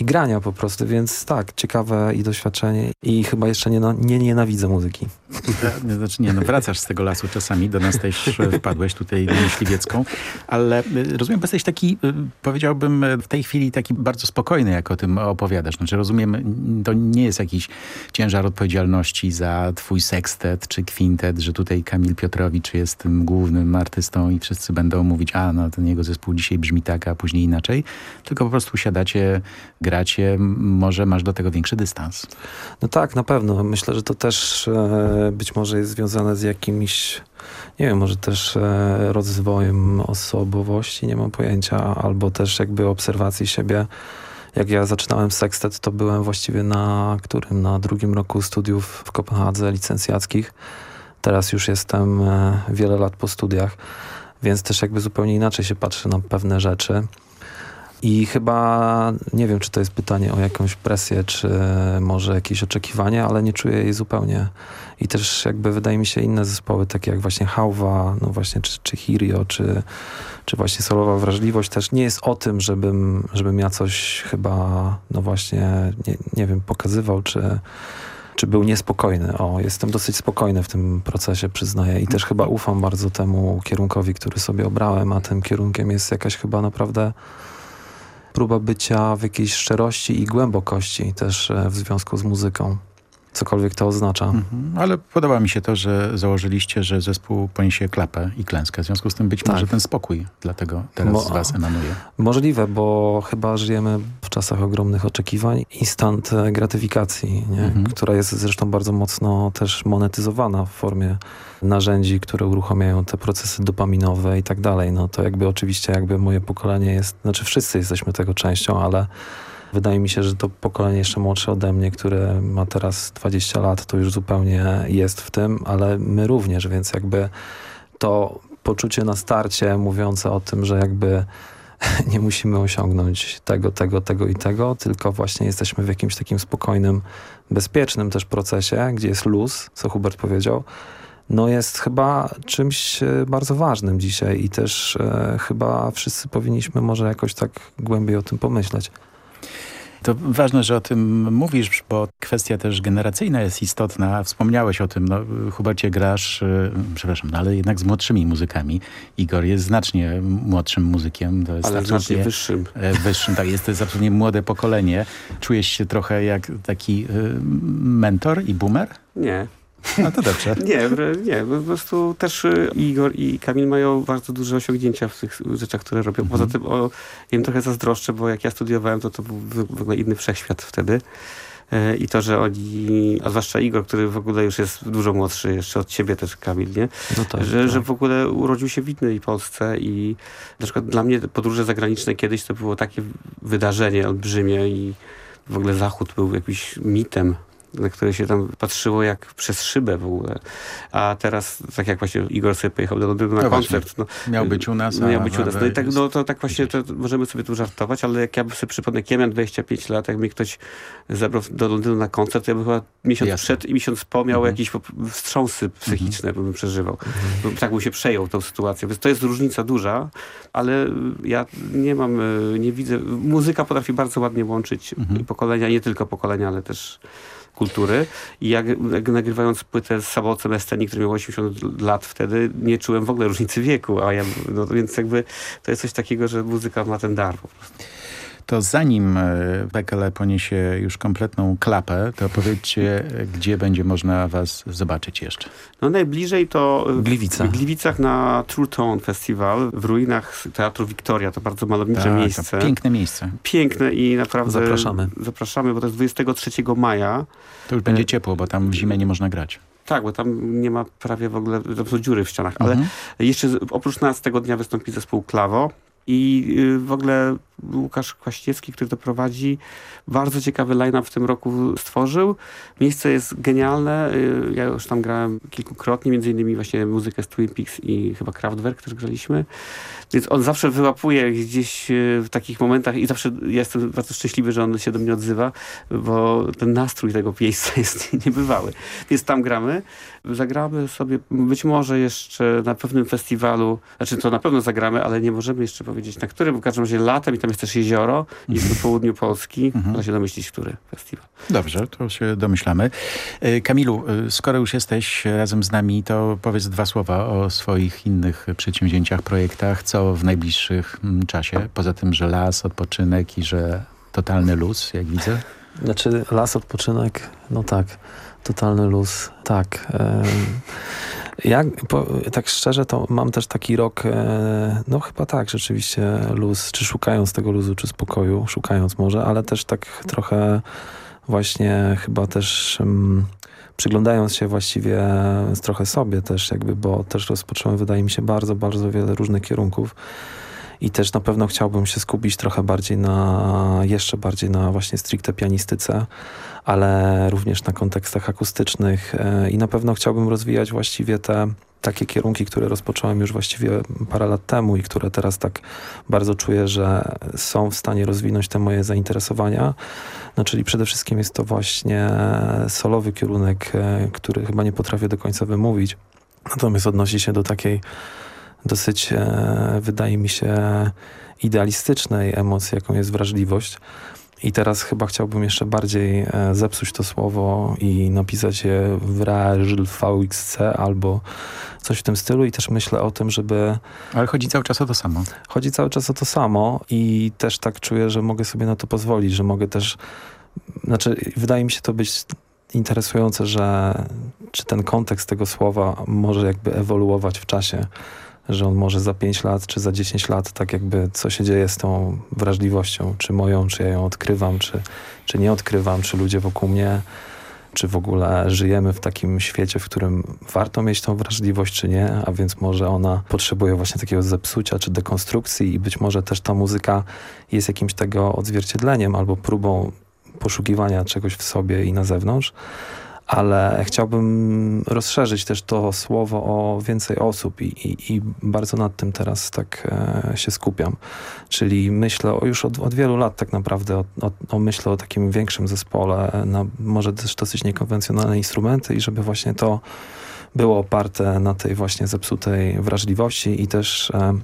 i grania po prostu, więc tak, ciekawe i doświadczenie i chyba jeszcze nie, nie nienawidzę muzyki. Znaczy nie, no wracasz z tego lasu czasami, do nas też wpadłeś tutaj na Myśliwiecką, ale y, rozumiem, jesteś taki, y, powiedziałbym w tej chwili taki bardzo spokojny, jak o tym opowiadasz. Znaczy rozumiem, to nie jest jakiś ciężar odpowiedzialności za twój sekstet czy kwintet, że tutaj Kamil Piotrowicz jest tym głównym artystą i wszyscy będą mówić, a no ten jego zespół dzisiaj brzmi tak, a później inaczej, tylko po prostu siadacie, gracie, może masz do tego większy dystans. No tak, na pewno. Myślę, że to też e, być może jest związane z jakimś, nie wiem, może też e, rozwojem osobowości, nie mam pojęcia, albo też jakby obserwacji siebie. Jak ja zaczynałem sextet, to byłem właściwie na którym? Na drugim roku studiów w Kopenhadze licencjackich. Teraz już jestem e, wiele lat po studiach, więc też jakby zupełnie inaczej się patrzy na pewne rzeczy. I chyba, nie wiem, czy to jest pytanie o jakąś presję, czy może jakieś oczekiwanie, ale nie czuję jej zupełnie. I też jakby wydaje mi się inne zespoły, takie jak właśnie Hałwa, no właśnie, czy, czy Hirio, czy, czy właśnie Solowa Wrażliwość też nie jest o tym, żebym, żebym ja coś chyba, no właśnie, nie, nie wiem, pokazywał, czy czy był niespokojny. O, jestem dosyć spokojny w tym procesie, przyznaję. I też chyba ufam bardzo temu kierunkowi, który sobie obrałem, a tym kierunkiem jest jakaś chyba naprawdę próba bycia w jakiejś szczerości i głębokości też e, w związku z muzyką cokolwiek to oznacza. Mhm, ale podoba mi się to, że założyliście, że zespół poniesie klapę i klęskę. W związku z tym być tak. może ten spokój dlatego teraz Mo z was emanuje. Możliwe, bo chyba żyjemy w czasach ogromnych oczekiwań, instant gratyfikacji, mhm. która jest zresztą bardzo mocno też monetyzowana w formie narzędzi, które uruchamiają te procesy dopaminowe i tak dalej. No to jakby oczywiście jakby moje pokolenie jest, znaczy wszyscy jesteśmy tego częścią, ale Wydaje mi się, że to pokolenie jeszcze młodsze ode mnie, które ma teraz 20 lat, to już zupełnie jest w tym, ale my również, więc jakby to poczucie na starcie mówiące o tym, że jakby [laughs] nie musimy osiągnąć tego, tego, tego i tego, tylko właśnie jesteśmy w jakimś takim spokojnym, bezpiecznym też procesie, gdzie jest luz, co Hubert powiedział, no jest chyba czymś e, bardzo ważnym dzisiaj i też e, chyba wszyscy powinniśmy może jakoś tak głębiej o tym pomyśleć. To ważne, że o tym mówisz, bo kwestia też generacyjna jest istotna. Wspomniałeś o tym, no, Hubercie grasz, yy, przepraszam, no, ale jednak z młodszymi muzykami. Igor jest znacznie młodszym muzykiem. To jest ale znacznie wyższym. [laughs] E, wyższym, tak. Jest to jest absolutnie młode pokolenie. Czujesz się trochę jak taki yy, mentor i boomer? Nie. No to dobrze. [laughs] nie, nie, po prostu też y, Igor i Kamil mają bardzo duże osiągnięcia w tych rzeczach, które robią. Poza mhm. tym o, im trochę zazdroszczę, bo jak ja studiowałem, to to był w ogóle inny wszechświat wtedy. E, I to, że oni, a zwłaszcza Igor, który w ogóle już jest dużo młodszy jeszcze od ciebie też Kamil, nie? No tak, że, tak. że w ogóle urodził się w innej Polsce i na przykład dla mnie podróże zagraniczne kiedyś to było takie wydarzenie olbrzymie i w ogóle Zachód był jakimś mitem na które się tam patrzyło jak przez szybę w ogóle. A teraz, tak jak właśnie Igor sobie pojechał do Londynu na no koncert. No, miał być u nas. Miał być u nas. No i tak, no to tak właśnie to możemy sobie tu żartować, ale jak ja sobie przypomnę, jak ja miałem 25 lat, jak mnie ktoś zabrał do Londynu na koncert, to ja bym chyba miesiąc Jasne. przed i miesiąc po miał mhm. jakieś wstrząsy psychiczne, mhm. bym przeżywał. Mhm. Tak bym się przejął tą sytuację. Więc to jest różnica duża, ale ja nie mam, nie widzę. Muzyka potrafi bardzo ładnie łączyć mhm. pokolenia, nie tylko pokolenia, ale też kultury i jak, jak nagrywając płytę z Sabolcem Esteni, który miał 80 lat wtedy, nie czułem w ogóle różnicy wieku, a ja, no, więc jakby to jest coś takiego, że muzyka ma ten dar po prostu. To zanim e, Bekele poniesie już kompletną klapę, to powiedzcie, [laughs] gdzie będzie można was zobaczyć jeszcze? No najbliżej to Gliwica. w Gliwicach na True Tone Festival w ruinach Teatru Wiktoria. To bardzo malownicze tak, miejsce. Piękne miejsce. Piękne i naprawdę zapraszamy. Zapraszamy, bo to jest 23 maja. To już będzie ciepło, bo tam w zimę nie można grać. Tak, bo tam nie ma prawie w ogóle, to są dziury w ścianach, ale mhm. jeszcze oprócz nas tego dnia wystąpi zespół Klawo i y, w ogóle Łukasz Kwaściecki, który to prowadzi, bardzo ciekawy line-up w tym roku stworzył. Miejsce jest genialne. Y, ja już tam grałem kilkukrotnie, między innymi właśnie muzykę z Twin Peaks i chyba Kraftwerk też graliśmy. Więc on zawsze wyłapuje gdzieś y, w takich momentach i zawsze jestem bardzo szczęśliwy, że on się do mnie odzywa, bo ten nastrój tego miejsca [laughs] jest niebywały. Więc tam gramy. Zagramy sobie być może jeszcze na pewnym festiwalu, znaczy to na pewno zagramy, ale nie możemy jeszcze powiedzieć na którym, w każdym razie latem i tam jest też jezioro, jest w południu Polski, mhm. da się domyślić, który festiwal. Dobrze, to się domyślamy. E, Kamilu, e, skoro już jesteś razem z nami, to powiedz dwa słowa o swoich innych przedsięwzięciach, projektach, co w najbliższym mm, czasie, poza tym, że las, odpoczynek i że totalny luz, jak widzę. Znaczy las, odpoczynek, no tak, totalny luz, tak. Ja po, tak szczerze to mam też taki rok, e, no chyba tak, rzeczywiście luz, czy szukając tego luzu, czy spokoju, szukając może, ale też tak trochę właśnie chyba też um, przyglądając się właściwie trochę sobie też jakby, bo też rozpocząłem wydaje mi się bardzo, bardzo wiele różnych kierunków i też na pewno chciałbym się skupić trochę bardziej na, jeszcze bardziej na właśnie stricte pianistyce, ale również na kontekstach akustycznych e, i na pewno chciałbym rozwijać właściwie te takie kierunki, które rozpocząłem już właściwie parę lat temu i które teraz tak bardzo czuję, że są w stanie rozwinąć te moje zainteresowania. No czyli przede wszystkim jest to właśnie solowy kierunek, e, który chyba nie potrafię do końca wymówić. Natomiast odnosi się do takiej dosyć, e, wydaje mi się, idealistycznej emocji, jaką jest wrażliwość. I teraz chyba chciałbym jeszcze bardziej e, zepsuć to słowo i napisać je wrażl VXC albo coś w tym stylu i też myślę o tym, żeby... Ale chodzi cały czas o to samo. Chodzi cały czas o to samo i też tak czuję, że mogę sobie na to pozwolić, że mogę też... Znaczy, wydaje mi się to być interesujące, że czy ten kontekst tego słowa może jakby ewoluować w czasie, że on może za 5 lat czy za 10 lat, tak jakby co się dzieje z tą wrażliwością, czy moją, czy ja ją odkrywam, czy, czy nie odkrywam, czy ludzie wokół mnie, czy w ogóle żyjemy w takim świecie, w którym warto mieć tą wrażliwość, czy nie, a więc może ona potrzebuje właśnie takiego zepsucia, czy dekonstrukcji i być może też ta muzyka jest jakimś tego odzwierciedleniem albo próbą poszukiwania czegoś w sobie i na zewnątrz, ale chciałbym rozszerzyć też to słowo o więcej osób i, i, i bardzo nad tym teraz tak e, się skupiam. Czyli myślę o, już od, od, wielu lat tak naprawdę o, o, o, myślę o takim większym zespole, na może też dosyć niekonwencjonalne instrumenty i żeby właśnie to było oparte na tej właśnie zepsutej wrażliwości i też e,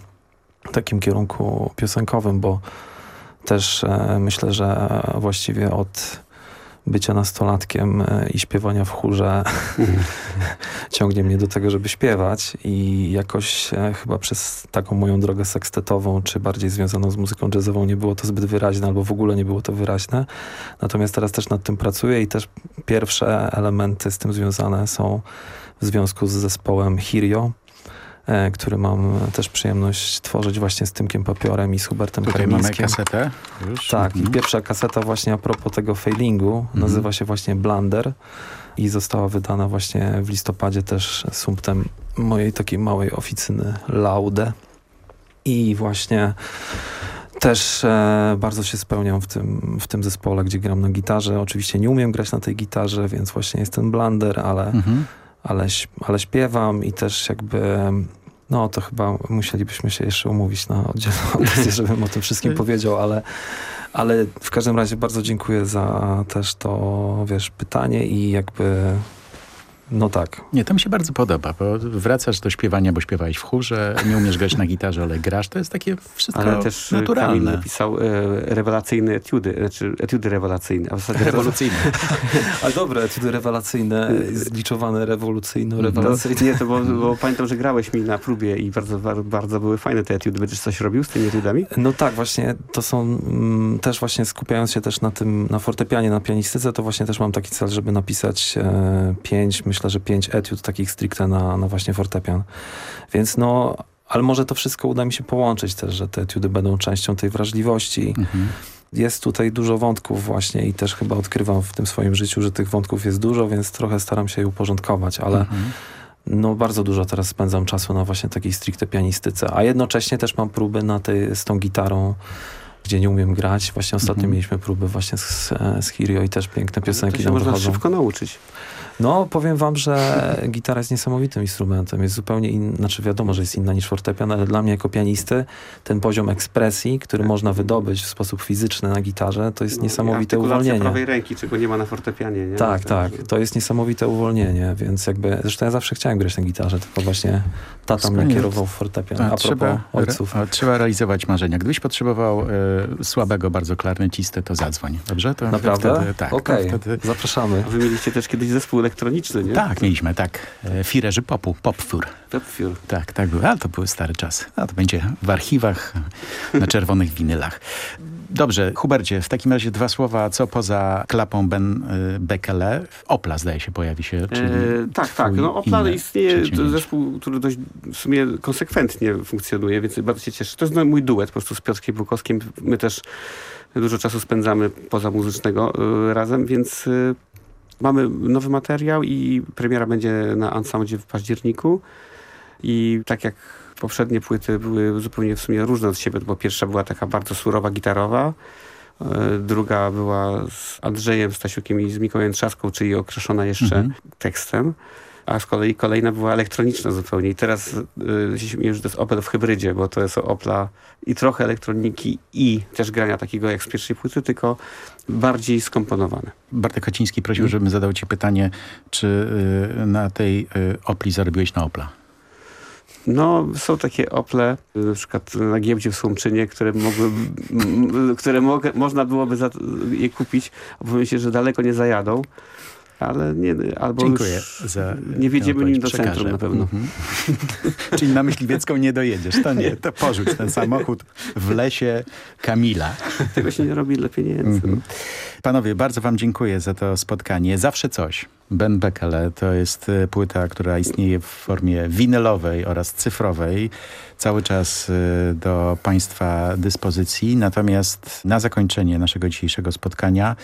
takim kierunku piosenkowym, bo też e, myślę, że właściwie od bycia nastolatkiem e, i śpiewania w chórze [laughs] ciągnie mnie do tego, żeby śpiewać i jakoś e, chyba przez taką moją drogę sekstetową, czy bardziej związaną z muzyką jazzową nie było to zbyt wyraźne, albo w ogóle nie było to wyraźne. Natomiast teraz też nad tym pracuję i też pierwsze elementy z tym związane są w związku z zespołem Hirio, który mam też przyjemność tworzyć właśnie z Tymkiem Papiorem i z Hubertem Tutaj Karmińskim. mamy kasetę już. Tak, mhm. i pierwsza kaseta właśnie a propos tego failingu mhm. nazywa się właśnie Blunder i została wydana właśnie w listopadzie też sumptem mojej takiej małej oficyny Laude. I właśnie też e, bardzo się spełniam w tym, w tym zespole, gdzie gram na gitarze. Oczywiście nie umiem grać na tej gitarze, więc właśnie jest ten Blunder, ale... Mhm ale, ale śpiewam i też jakby no to chyba musielibyśmy się jeszcze umówić na oddzielną [laughs] audycję, żebym o tym wszystkim powiedział, ale, ale w każdym razie bardzo dziękuję za też to, wiesz, pytanie i jakby no tak. Nie, to mi się bardzo podoba, bo wracasz do śpiewania, bo śpiewałeś w chórze, nie umiesz grać na gitarze, ale grasz, to jest takie wszystko Ale też e, naturalne. Kamil napisał e, rewelacyjne etiudy, znaczy etiudy rewelacyjne, a w zasadzie rewolucyjne. ale dobre, etiudy rewelacyjne, zliczowane rewolucyjno, rewelacyjne. nie, to bo, bo, pamiętam, że grałeś mi na próbie i bardzo, bardzo były fajne te etiudy. Będziesz coś robił z tymi etiudami? No tak, właśnie to są mm, też właśnie skupiając się też na tym, na fortepianie, na pianistyce, to właśnie też mam taki cel, żeby napisać e, pięć, myślę, że pięć etiud takich stricte na, na właśnie fortepian. Więc no, ale może to wszystko uda mi się połączyć też, że te etiudy będą częścią tej wrażliwości. Mhm. Jest tutaj dużo wątków właśnie i też chyba odkrywam w tym swoim życiu, że tych wątków jest dużo, więc trochę staram się je uporządkować, ale mhm. no bardzo dużo teraz spędzam czasu na właśnie takiej stricte pianistyce, a jednocześnie też mam próby na tej, z tą gitarą gdzie nie umiem grać. Właśnie ostatnio -hmm. mieliśmy próby właśnie z, z Hirio i też piękne piosenki to się można wychodzą. szybko nauczyć. No, powiem wam, że gitara jest niesamowitym instrumentem. Jest zupełnie inna, znaczy wiadomo, że jest inna niż fortepian, ale dla mnie jako pianisty ten poziom ekspresji, który można wydobyć w sposób fizyczny na gitarze, to jest no, niesamowite uwolnienie. prawej ręki, czego nie ma na fortepianie, nie? Tak, tak. To jest niesamowite uwolnienie, więc jakby, zresztą ja zawsze chciałem grać na gitarze, tylko właśnie tata mnie kierował w fortepian. A, a trzeba, ojców. A, trzeba realizować marzenia. Gdybyś potrzebował e, słabego bardzo klarnecistę, to zadzwoń, dobrze? To Naprawdę? Wtedy, tak. Okej, okay. wtedy... zapraszamy. A wy mieliście też kiedyś zespół elektroniczny, nie? Tak, mieliśmy, tak. E, firerzy popu, popfur. Popfur. Tak, tak był. Ale to były stare czasy. A to będzie w archiwach, na czerwonych winylach. Dobrze, Hubercie, w takim razie dwa słowa, co poza klapą Ben y, Bekele? Opla zdaje się pojawi się, czyli e, Tak, tak. No, Opla istnieje, to zespół, który dość w sumie konsekwentnie funkcjonuje, więc bardzo się cieszę. To jest mój duet po prostu z Piotrkiem Bukowskim. My też dużo czasu spędzamy poza muzycznego razem, więc mamy nowy materiał i premiera będzie na Ansoundzie w październiku. I tak jak Poprzednie płyty były zupełnie w sumie różne od siebie, bo pierwsza była taka bardzo surowa, gitarowa, e, druga była z Andrzejem Stasiukiem i z Mikołajem Trzaską, czyli określona jeszcze Mhm. tekstem. A z kolei kolejna była elektroniczna zupełnie. I teraz y, się śmieję, że to jest Opel w hybrydzie, bo to jest Opla i trochę elektroniki i też grania takiego jak z pierwszej płyty, tylko bardziej skomponowane. Bartek Chociński prosił, żebym zadał ci pytanie, czy y, na tej y, Opli zarobiłeś na Opla? No, są takie Ople, y, na przykład na giełdzie w Słomczynie, które, mogły, które mogę, można byłoby je kupić, a powiem się, że daleko nie zajadą, ale nie, albo Dziękuję już za nie wjedziemy nim do odpowiedź, centrum na przekażę. pewno. Mhm. [laughs] Czyli na Myśliwiecką nie dojedziesz. To nie, to porzuć ten samochód w lesie Kamila. Tego się nie robi dla pieniędzy. Mhm. Panowie, bardzo wam dziękuję za to spotkanie. Zawsze coś. Ben Bekele to jest y, płyta, która istnieje w formie winylowej oraz cyfrowej. Cały czas y, do państwa dyspozycji. Natomiast na zakończenie naszego dzisiejszego spotkania,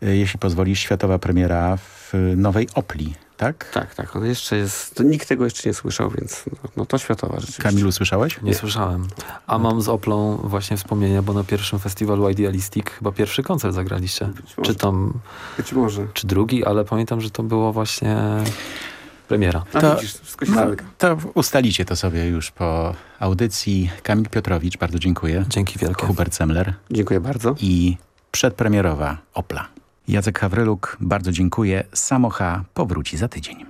jeśli pozwolisz, światowa premiera w y, nowej Opli, tak? Tak, tak. On jeszcze jest, nikt tego jeszcze nie słyszał, więc no, no to światowa rzeczywiście. Kamilu, słyszałeś? Nie słyszałem. A mam z Oplą właśnie wspomnienia, bo na pierwszym festiwalu Idealistic chyba pierwszy koncert zagraliście. Czy tam, Być może. czy drugi, ale pamiętam, że to było właśnie premiera. A To- widzisz, No, to ustalicie to sobie już po audycji. Kamil Piotrowicz, bardzo dziękuję. Dzięki wielkie. Hubert Semler Dziękuję bardzo. i przedpremierowa Opla. Jacek Hawryluk, bardzo dziękuję. Samocha powróci za tydzień.